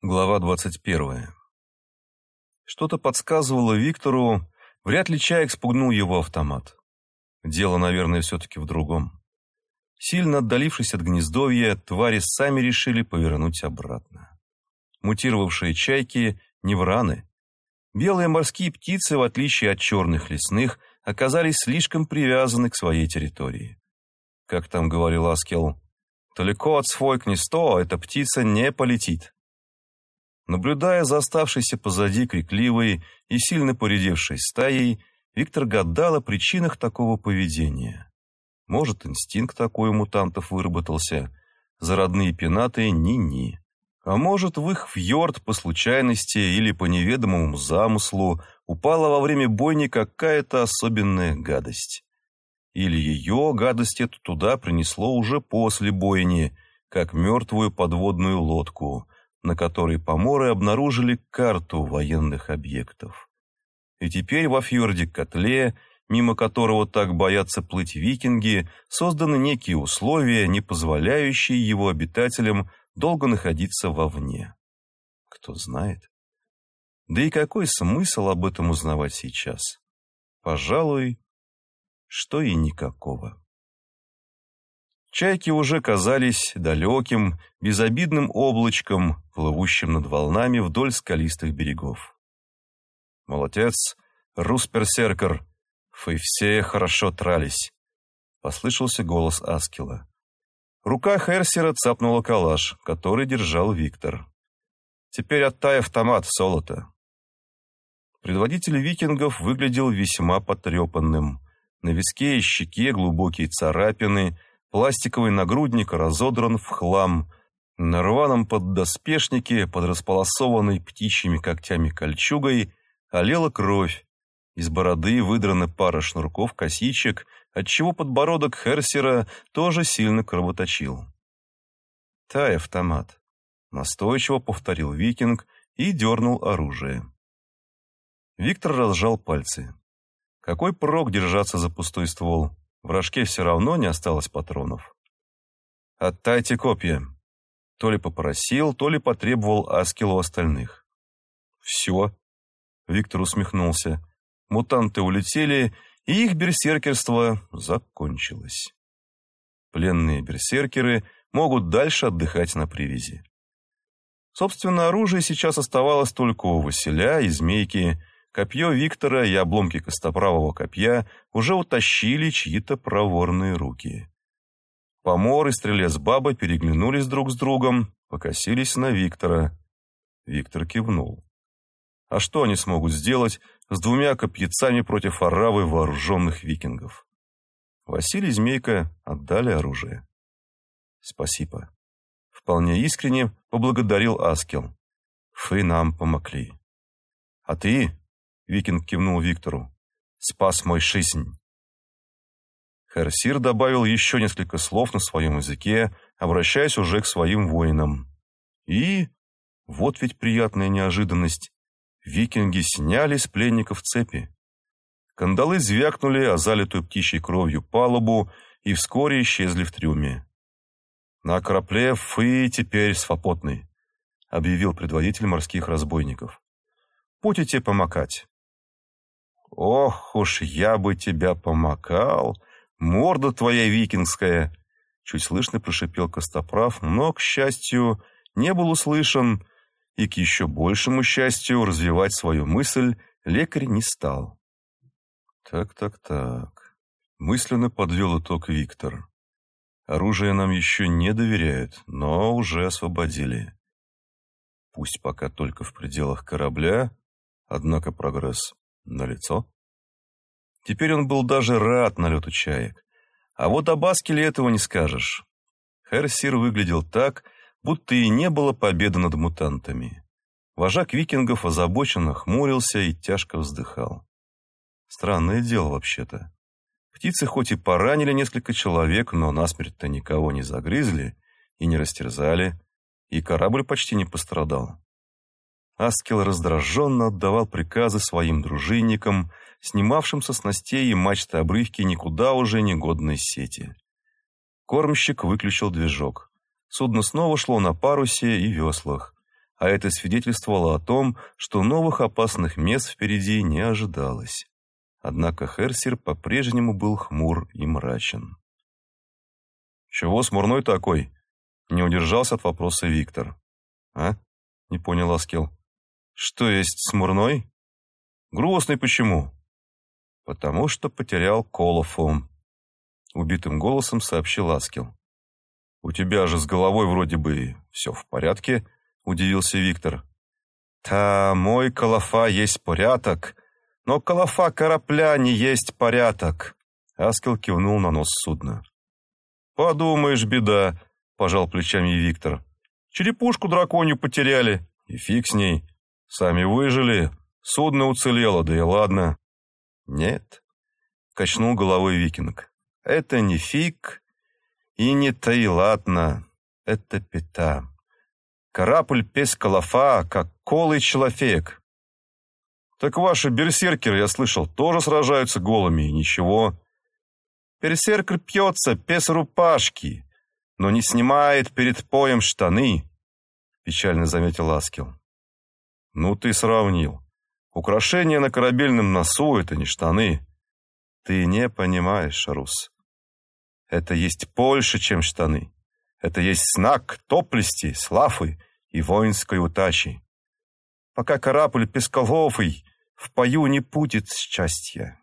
Глава 21. Что-то подсказывало Виктору, вряд ли Чаек спугнул его автомат. Дело, наверное, все-таки в другом. Сильно отдалившись от гнездовья, твари сами решили повернуть обратно. Мутировавшие чайки – не враны. Белые морские птицы, в отличие от черных лесных, оказались слишком привязаны к своей территории. Как там говорил Аскел, «Далеко от свой гнездо эта птица не полетит». Наблюдая за оставшейся позади крикливой и сильно поредевшей стаей, Виктор гадал о причинах такого поведения. Может, инстинкт такой у мутантов выработался, за родные пенаты ни-ни. А может, в их фьорд по случайности или по неведомому замыслу упала во время бойни какая-то особенная гадость. Или ее гадость эту туда принесло уже после бойни, как мертвую подводную лодку – на которой поморы обнаружили карту военных объектов. И теперь во фьорде-котле, мимо которого так боятся плыть викинги, созданы некие условия, не позволяющие его обитателям долго находиться вовне. Кто знает? Да и какой смысл об этом узнавать сейчас? Пожалуй, что и никакого. Чайки уже казались далеким, безобидным облачком, плывущим над волнами вдоль скалистых берегов. «Молодец, Русперсеркер, вы все хорошо трались», — послышался голос Аскела. Рука Херсера цапнула калаш, который держал Виктор. «Теперь оттай автомат, Солото». Предводитель викингов выглядел весьма потрепанным. На виске и щеке глубокие царапины — Пластиковый нагрудник разодран в хлам. На рваном поддоспешнике, под располосованной птичьими когтями кольчугой, олела кровь. Из бороды выдрана пара шнурков косичек, отчего подбородок Херсера тоже сильно кровоточил. «Тай автомат», — настойчиво повторил викинг и дернул оружие. Виктор разжал пальцы. Какой прок держаться за пустой ствол? В рожке все равно не осталось патронов. «Оттайте копья!» То ли попросил, то ли потребовал Аскелу остальных. «Все!» Виктор усмехнулся. Мутанты улетели, и их берсеркерство закончилось. Пленные берсеркеры могут дальше отдыхать на привязи. Собственно, оружие сейчас оставалось только у Василя и Змейки, Копье Виктора и обломки костоправого копья уже утащили чьи-то проворные руки. Помор и стрелец баба переглянулись друг с другом, покосились на Виктора. Виктор кивнул. А что они смогут сделать с двумя копьяцами против оравы вооруженных викингов? Василий Змейка отдали оружие. Спасибо. Вполне искренне поблагодарил Аскел. Вы нам помогли. А ты, Викинг кивнул Виктору. «Спас мой жизнь». Херсир добавил еще несколько слов на своем языке, обращаясь уже к своим воинам. И, вот ведь приятная неожиданность, викинги сняли с пленников цепи. Кандалы звякнули о залитую птичьей кровью палубу и вскоре исчезли в трюме. «На корабле вы теперь свободны», — объявил предводитель морских разбойников. «Будете помогать. Ох уж я бы тебя помакал, морда твоя викингская!» Чуть слышно прошипел Костоправ, но, к счастью, не был услышан, и к еще большему счастью развивать свою мысль лекарь не стал. «Так-так-так», — мысленно подвел итог Виктор. «Оружие нам еще не доверяют, но уже освободили. Пусть пока только в пределах корабля, однако прогресс налицо. Теперь он был даже рад налету чаек. А вот об Аскеле этого не скажешь. Херсир выглядел так, будто и не было победы над мутантами. Вожак викингов озабоченно хмурился и тяжко вздыхал. Странное дело вообще-то. Птицы хоть и поранили несколько человек, но насмерть-то никого не загрызли и не растерзали, и корабль почти не пострадал. Аскел раздраженно отдавал приказы своим дружинникам, снимавшим со снастей и мачты обрывки никуда уже не годной сети. Кормщик выключил движок. Судно снова шло на парусе и веслах. а это свидетельствовало о том, что новых опасных мест впереди не ожидалось. Однако Херсер по-прежнему был хмур и мрачен. «Чего смурной такой?» — не удержался от вопроса Виктор. «А?» — не понял Аскел. «Что есть смурной?» «Грустный почему?» «Потому что потерял Колофу», — убитым голосом сообщил Аскел. «У тебя же с головой вроде бы все в порядке», — удивился Виктор. «Та мой Колофа есть порядок, но Колофа корабля не есть порядок», — Аскел кивнул на нос судна. «Подумаешь, беда», — пожал плечами Виктор. «Черепушку драконью потеряли, и фиг с ней. Сами выжили, судно уцелело, да и ладно». «Нет», — качнул головой викинг. «Это не фиг и не та и ладно, это пята. Корабль пес колофа, как колый человек». «Так ваши берсеркеры, я слышал, тоже сражаются голыми, и ничего». Берсеркер пьется без рубашки, но не снимает перед поем штаны», — печально заметил Аскел. «Ну ты сравнил. Украшение на корабельном носу — это не штаны. Ты не понимаешь, Рус. Это есть больше, чем штаны. Это есть знак топлести, славы и воинской удачи. Пока корабль песковый в пою не будет счастья.